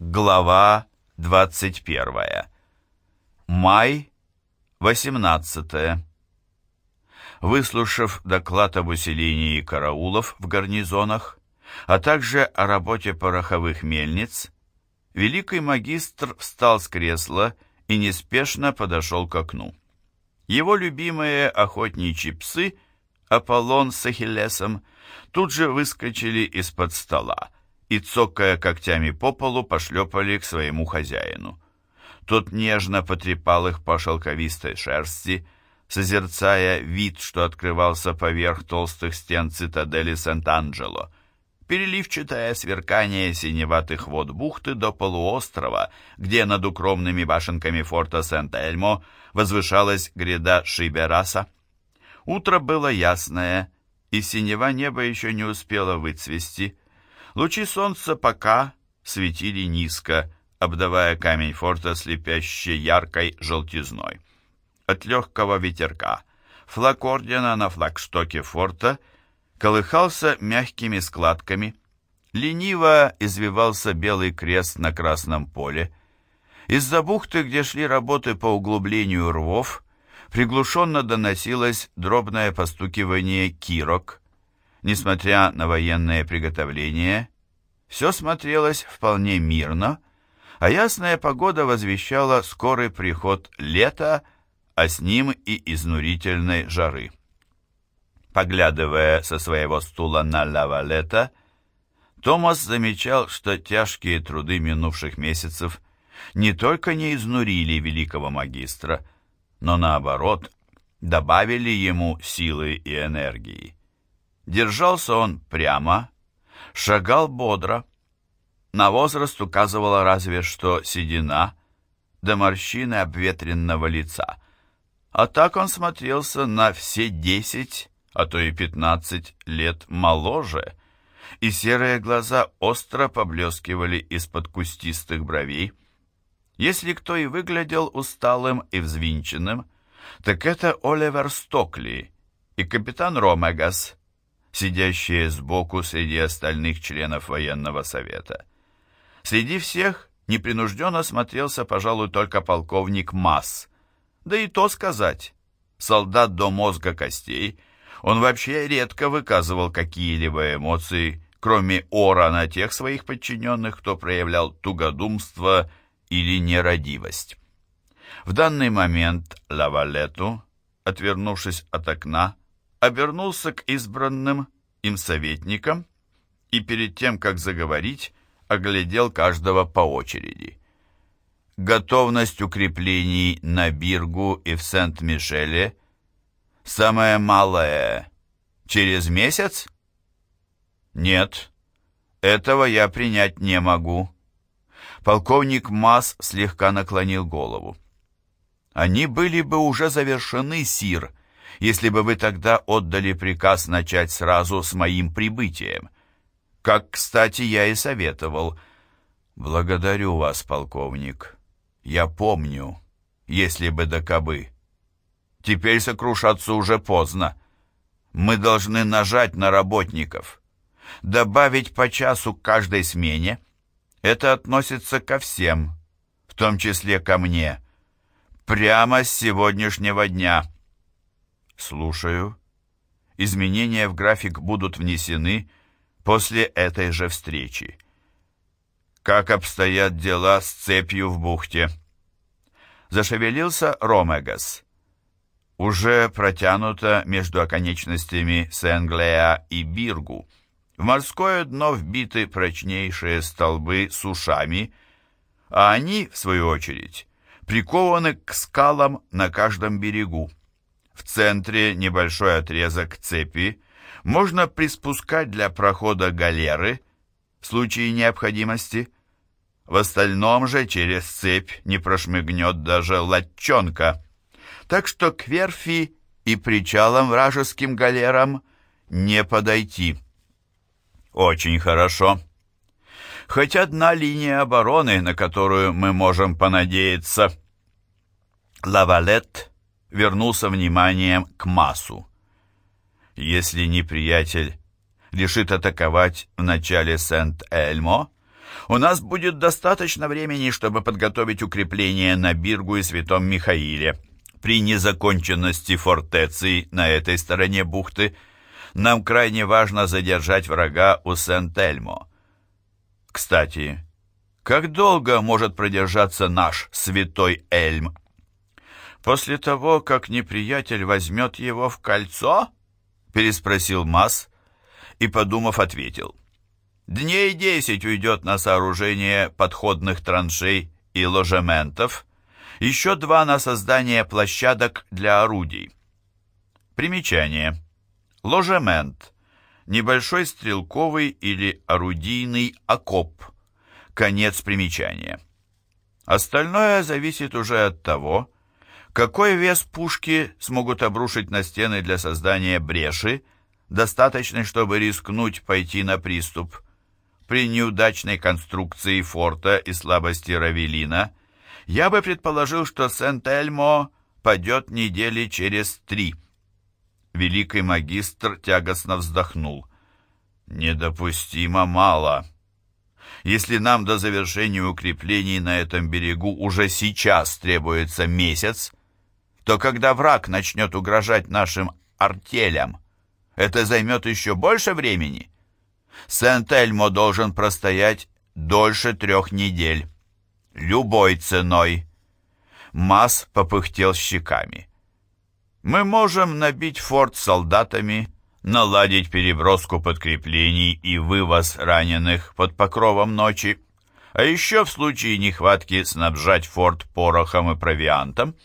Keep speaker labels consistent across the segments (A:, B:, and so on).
A: Глава 21. Май 18. Выслушав доклад об усилении караулов в гарнизонах, а также о работе пороховых мельниц, великий магистр встал с кресла и неспешно подошел к окну. Его любимые охотничьи псы, Аполлон с Ахиллесом, тут же выскочили из-под стола и, цокая когтями по полу, пошлепали к своему хозяину. Тот нежно потрепал их по шелковистой шерсти, созерцая вид, что открывался поверх толстых стен цитадели Сент-Анджело, переливчатое сверкание синеватых вод бухты до полуострова, где над укромными башенками форта Сент-Эльмо возвышалась гряда Шибераса. Утро было ясное, и синева неба еще не успела выцвести. Лучи солнца пока светили низко, обдавая камень форта слепящей яркой желтизной. От легкого ветерка флаг ордена на флагштоке форта колыхался мягкими складками. Лениво извивался белый крест на красном поле. Из-за бухты, где шли работы по углублению рвов, приглушенно доносилось дробное постукивание кирок. Несмотря на военные приготовления, все смотрелось вполне мирно, а ясная погода возвещала скорый приход лета, а с ним и изнурительной жары. Поглядывая со своего стула на Лавалета, Томас замечал, что тяжкие труды минувших месяцев не только не изнурили великого магистра, но наоборот, добавили ему силы и энергии. Держался он прямо, шагал бодро, на возраст указывала разве что седина, да морщины обветренного лица. А так он смотрелся на все десять, а то и пятнадцать лет моложе, и серые глаза остро поблескивали из-под кустистых бровей. Если кто и выглядел усталым и взвинченным, так это Оливер Стокли и капитан Ромегас, сидящие сбоку среди остальных членов военного совета. Среди всех непринужденно смотрелся, пожалуй, только полковник Масс. Да и то сказать, солдат до мозга костей, он вообще редко выказывал какие-либо эмоции, кроме ора на тех своих подчиненных, кто проявлял тугодумство или нерадивость. В данный момент Лавалету, отвернувшись от окна, обернулся к избранным им советникам и перед тем, как заговорить, оглядел каждого по очереди. Готовность укреплений на Биргу и в Сент-Мишеле самое малое через месяц? Нет, этого я принять не могу. Полковник Масс слегка наклонил голову. Они были бы уже завершены, Сир, если бы вы тогда отдали приказ начать сразу с моим прибытием как, кстати, я и советовал. Благодарю вас, полковник. Я помню, если бы до кобы. Теперь сокрушаться уже поздно. Мы должны нажать на работников. Добавить по часу к каждой смене. Это относится ко всем, в том числе ко мне. Прямо с сегодняшнего дня. Слушаю. Изменения в график будут внесены после этой же встречи. Как обстоят дела с цепью в бухте? Зашевелился Ромегас. Уже протянуто между оконечностями Сенглея и Биргу. В морское дно вбиты прочнейшие столбы с ушами, а они, в свою очередь, прикованы к скалам на каждом берегу. В центре небольшой отрезок цепи можно приспускать для прохода галеры в случае необходимости. В остальном же через цепь не прошмыгнет даже латчонка. Так что к верфи и причалам вражеским галерам не подойти. Очень хорошо. Хоть одна линия обороны, на которую мы можем понадеяться. Лавалет вернулся вниманием к массу. Если неприятель решит атаковать в начале Сент-Эльмо, У нас будет достаточно времени, чтобы подготовить укрепления на Биргу и Святом Михаиле. При незаконченности фортеции на этой стороне бухты нам крайне важно задержать врага у Сент-Эльмо. Кстати, как долго может продержаться наш Святой Эльм? После того, как неприятель возьмет его в кольцо? Переспросил Масс и, подумав, ответил. Дней десять уйдет на сооружение подходных траншей и ложементов, еще два на создание площадок для орудий. Примечание. Ложемент. Небольшой стрелковый или орудийный окоп. Конец примечания. Остальное зависит уже от того, какой вес пушки смогут обрушить на стены для создания бреши, достаточной, чтобы рискнуть пойти на приступ. При неудачной конструкции форта и слабости Равелина – я бы предположил, что Сент-Эльмо падет недели через три. Великий магистр тягостно вздохнул. Недопустимо мало. Если нам до завершения укреплений на этом берегу уже сейчас требуется месяц, то когда враг начнет угрожать нашим артелям, это займет еще больше времени. Сент-Эльмо должен простоять дольше трех недель любой ценой. Масс попыхтел щеками. Мы можем набить форт солдатами, наладить переброску подкреплений и вывоз раненых под покровом ночи, а еще в случае нехватки снабжать форт порохом и провиантом.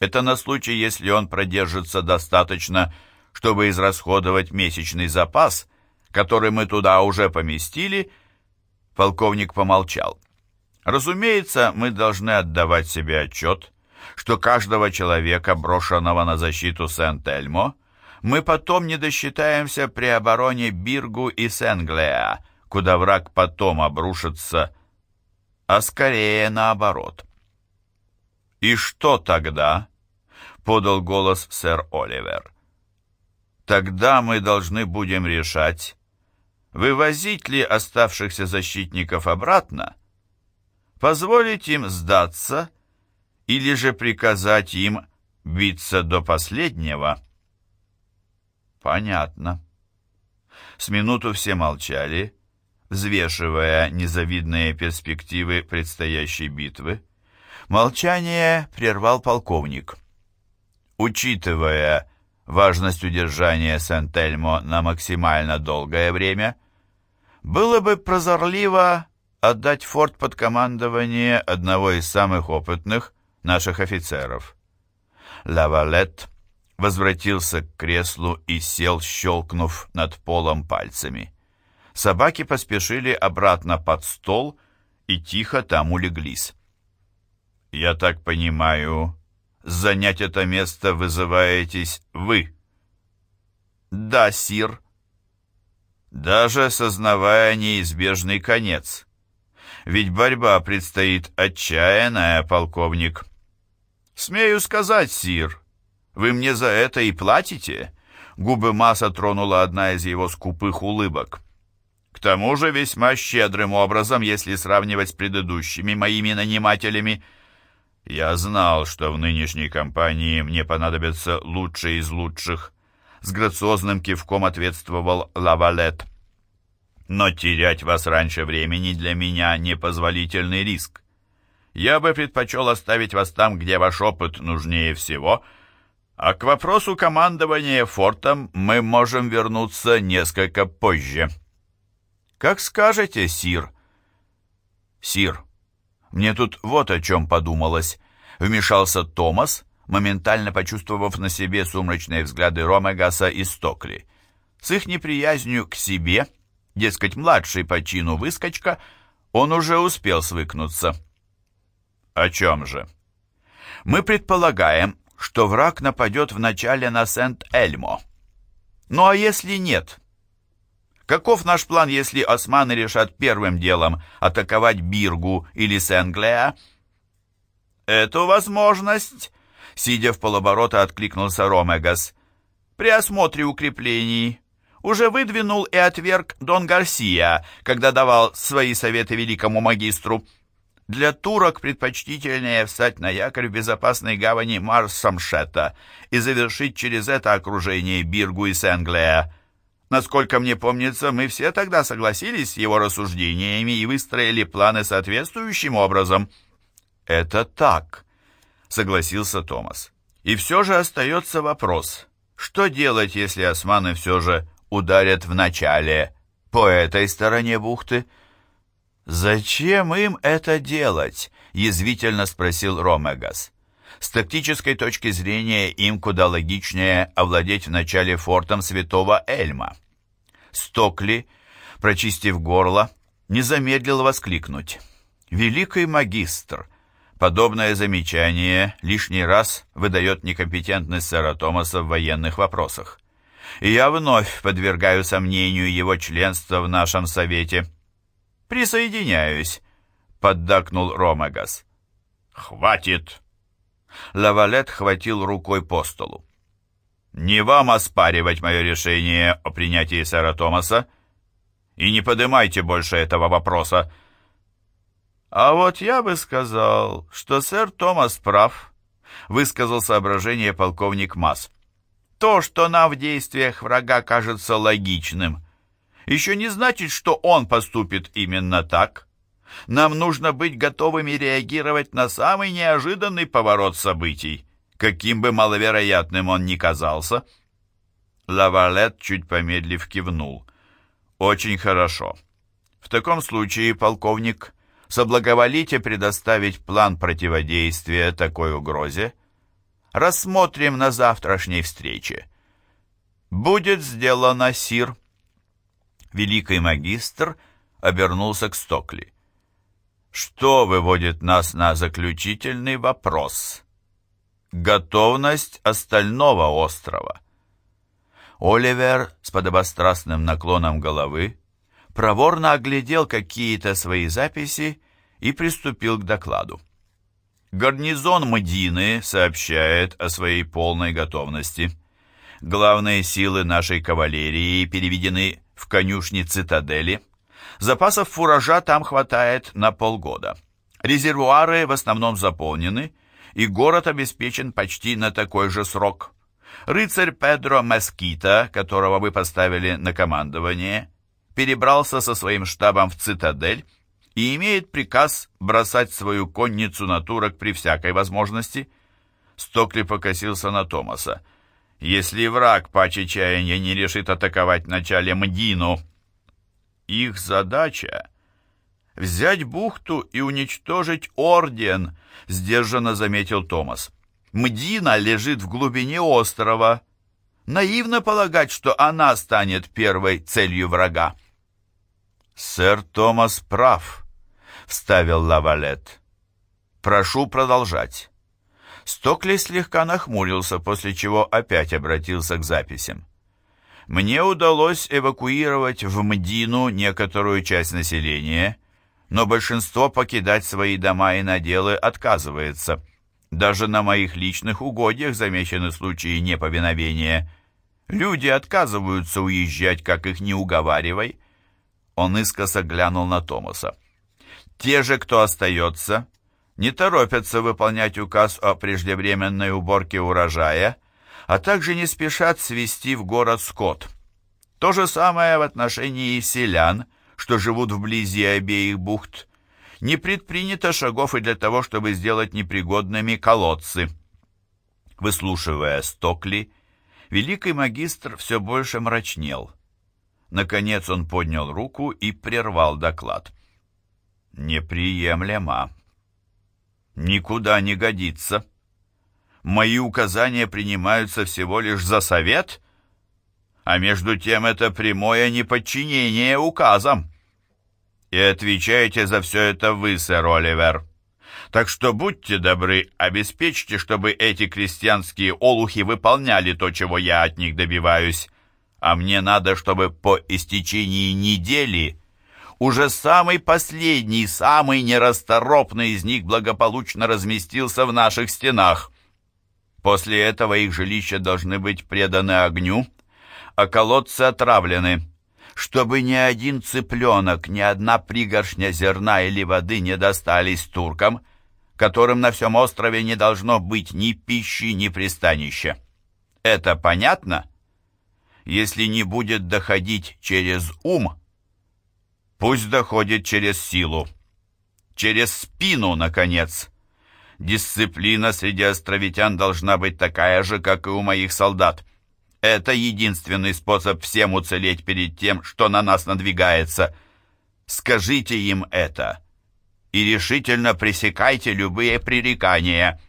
A: Это на случай, если он продержится достаточно, чтобы израсходовать месячный запас, который мы туда уже поместили. Полковник помолчал. Разумеется, мы должны отдавать себе отчет, что каждого человека, брошенного на защиту Сент-Эльмо, мы потом не досчитаемся при обороне Биргу и Сенглеа, куда враг потом обрушится, а скорее наоборот. «И что тогда?» — подал голос сэр Оливер. «Тогда мы должны будем решать, вывозить ли оставшихся защитников обратно, позволить им сдаться или же приказать им биться до последнего? Понятно. С минуту все молчали, взвешивая незавидные перспективы предстоящей битвы. Молчание прервал полковник. Учитывая важность удержания Сент-Эльмо на максимально долгое время, было бы прозорливо отдать форт под командование одного из самых опытных наших офицеров. Лавалет возвратился к креслу и сел, щелкнув над полом пальцами. Собаки поспешили обратно под стол и тихо там улеглись. «Я так понимаю, занять это место вызываетесь вы?» «Да, сир». «Даже сознавая неизбежный конец» ведь борьба предстоит отчаянная, полковник. Смею сказать, сир, вы мне за это и платите. Губы Маса тронула одна из его скупых улыбок. К тому же весьма щедрым образом, если сравнивать с предыдущими моими нанимателями. Я знал, что в нынешней компании мне понадобятся лучшие из лучших. С грациозным кивком ответствовал Лавалет но терять вас раньше времени для меня непозволительный риск. Я бы предпочел оставить вас там, где ваш опыт нужнее всего, а к вопросу командования фортом мы можем вернуться несколько позже. Как скажете, сир. Сир, мне тут вот о чем подумалось. Вмешался Томас, моментально почувствовав на себе сумрачные взгляды Ромегаса и Стокли. С их неприязнью к себе – дескать, младший по чину выскочка, он уже успел свыкнуться. О чем же? Мы предполагаем, что враг нападет вначале на Сент-Эльмо. Ну а если нет? Каков наш план, если османы решат первым делом атаковать Биргу или Сенглеа? Эту возможность, сидя в полоборота, откликнулся Ромегас. При осмотре укреплений уже выдвинул и отверг Дон Гарсия, когда давал свои советы великому магистру. Для турок предпочтительнее встать на якорь в безопасной гавани Марсамшета и завершить через это окружение Биргу и Сенглея. Насколько мне помнится, мы все тогда согласились с его рассуждениями и выстроили планы соответствующим образом. «Это так», — согласился Томас. «И все же остается вопрос, что делать, если османы все же ударят в начале по этой стороне бухты?» «Зачем им это делать?» — язвительно спросил Ромегас. С тактической точки зрения им куда логичнее овладеть вначале фортом Святого Эльма. Стокли, прочистив горло, не замедлил воскликнуть. «Великий магистр!» Подобное замечание лишний раз выдает некомпетентность сэра Томаса в военных вопросах. И я вновь подвергаю сомнению его членство в нашем совете. «Присоединяюсь», — поддакнул Ромагас. «Хватит!» Лавалет хватил рукой по столу. «Не вам оспаривать мое решение о принятии сэра Томаса, и не поднимайте больше этого вопроса». «А вот я бы сказал, что сэр Томас прав», — высказал соображение полковник Масс. «То, что нам в действиях врага кажется логичным, еще не значит, что он поступит именно так». Нам нужно быть готовыми реагировать на самый неожиданный поворот событий, каким бы маловероятным он ни казался. Лавалет, чуть помедлив, кивнул. «Очень хорошо. В таком случае, полковник, соблаговолите предоставить план противодействия такой угрозе. Рассмотрим на завтрашней встрече. Будет сделано, сир». Великий магистр обернулся к Стокли. Что выводит нас на заключительный вопрос? Готовность остального острова. Оливер с подобострастным наклоном головы проворно оглядел какие-то свои записи и приступил к докладу. Гарнизон Мдины сообщает о своей полной готовности. Главные силы нашей кавалерии переведены в конюшни цитадели – Запасов фуража там хватает на полгода. Резервуары в основном заполнены, и город обеспечен почти на такой же срок. Рыцарь Педро Маскита, которого вы поставили на командование, перебрался со своим штабом в цитадель и имеет приказ бросать свою конницу на турок при всякой возможности. Стокли покосился на Томаса. Если враг по чаяния не решит атаковать начале Мдину, их задача — взять бухту и уничтожить орден, сдержанно заметил Томас. Мдина лежит в глубине острова. Наивно полагать, что она станет первой целью врага. «Сэр Томас прав», — вставил Лавалет. «Прошу продолжать». Стокли слегка нахмурился, после чего опять обратился к записям. Мне удалось эвакуировать в Мдину некоторую часть населения, но большинство покидать свои дома и наделы отказывается. Даже на моих личных угодьях замечены случаи неповиновения. Люди отказываются уезжать, как их не уговаривай. Он искоса глянул на Томаса. Те же, кто остается, не торопятся выполнять указ о преждевременной уборке урожая – а также не спешат свести в город скот. То же самое в отношении селян, что живут вблизи обеих бухт. Не предпринято шагов и для того, чтобы сделать непригодными колодцы. Выслушивая Стокли, великий магистр все больше мрачнел. Наконец он поднял руку и прервал доклад. «Неприемлемо. Никуда не годится» мои указания принимаются всего лишь за совет, а между тем это прямое неподчинение указам. И отвечаете за все это вы, сэр Оливер. Так что будьте добры, обеспечьте, чтобы эти крестьянские олухи выполняли то, чего я от них добиваюсь. А мне надо, чтобы по истечении недели уже самый последний, самый нерасторопный из них благополучно разместился в наших стенах. После этого их жилища должны быть преданы огню, а колодцы отравлены, чтобы ни один цыпленок, ни одна пригоршня зерна или воды не достались туркам, которым на всем острове не должно быть ни пищи, ни пристанища. Это понятно? Если не будет доходить через ум, пусть доходит через силу. Через спину, наконец. Дисциплина среди островитян должна быть такая же, как и у моих солдат. Это единственный способ всем уцелеть перед тем, что на нас надвигается. Скажите им это и решительно пресекайте любые пререкания.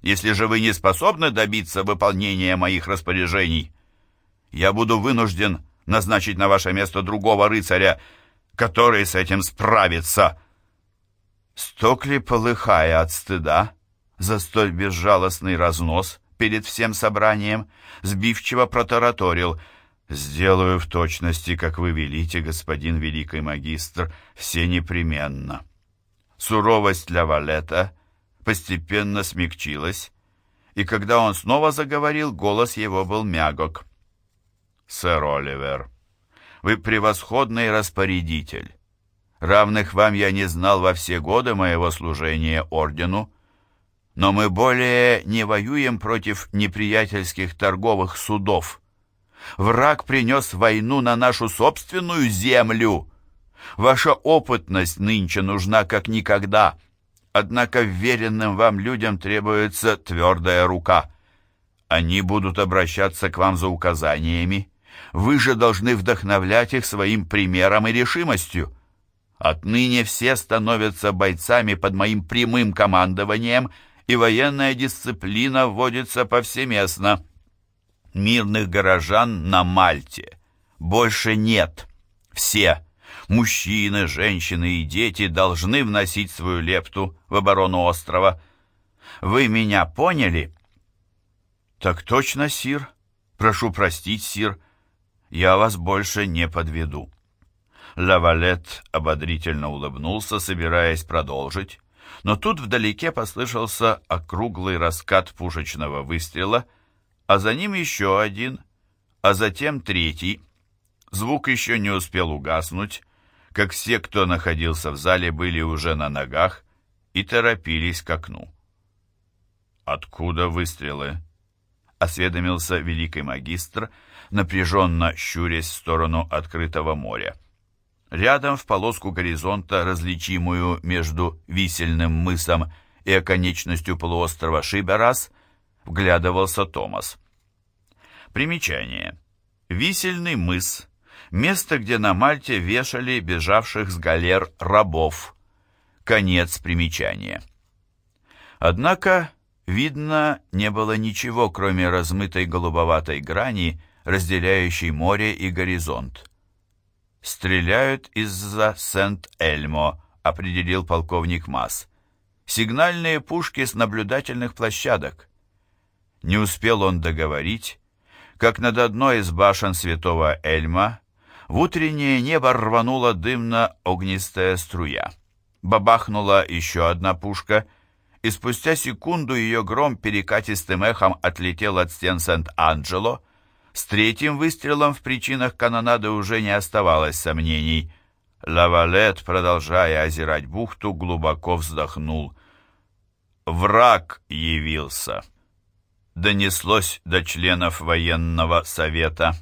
A: Если же вы не способны добиться выполнения моих распоряжений, я буду вынужден назначить на ваше место другого рыцаря, который с этим справится». Стокли, полыхая от стыда за столь безжалостный разнос, перед всем собранием, сбивчиво протараторил «Сделаю в точности, как вы велите, господин великий магистр, все непременно». Суровость для Валета постепенно смягчилась, и когда он снова заговорил, голос его был мягок. «Сэр Оливер, вы превосходный распорядитель. Равных вам я не знал во все годы моего служения ордену, но мы более не воюем против неприятельских торговых судов. Враг принес войну на нашу собственную землю. Ваша опытность нынче нужна как никогда, однако веренным вам людям требуется твердая рука. Они будут обращаться к вам за указаниями. Вы же должны вдохновлять их своим примером и решимостью. Отныне все становятся бойцами под моим прямым командованием — и военная дисциплина вводится повсеместно. Мирных горожан на Мальте больше нет. Все, мужчины, женщины и дети, должны вносить свою лепту в оборону острова. Вы меня поняли? Так точно, сир. Прошу простить, сир. Я вас больше не подведу. Лавалет ободрительно улыбнулся, собираясь продолжить, но тут вдалеке послышался округлый раскат пушечного выстрела, а за ним еще один, а затем третий. Звук еще не успел угаснуть, как все, кто находился в зале, были уже на ногах и торопились к окну. «Откуда выстрелы?» — осведомился великий магистр, напряженно щурясь в сторону открытого моря. Рядом в полоску горизонта, различимую между висельным мысом и оконечностью полуострова Шиберас, вглядывался Томас. Примечание. Висельный мыс – место, где на Мальте вешали бежавших с галер рабов. Конец примечания. Однако, видно, не было ничего, кроме размытой голубоватой грани, разделяющей море и горизонт. «Стреляют из-за Сент-Эльмо», — определил полковник Масс. «Сигнальные пушки с наблюдательных площадок». Не успел он договорить, как над одной из башен святого Эльма в утреннее небо рванула дымно-огнистая струя. Бабахнула еще одна пушка, и спустя секунду ее гром перекатистым эхом отлетел от стен Сент-Анджело, с третьим выстрелом в причинах канонады уже не оставалось сомнений. Лавалет, продолжая озирать бухту, глубоко вздохнул. «Враг явился!» Донеслось до членов военного совета.